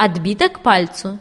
Адбітак пальцу.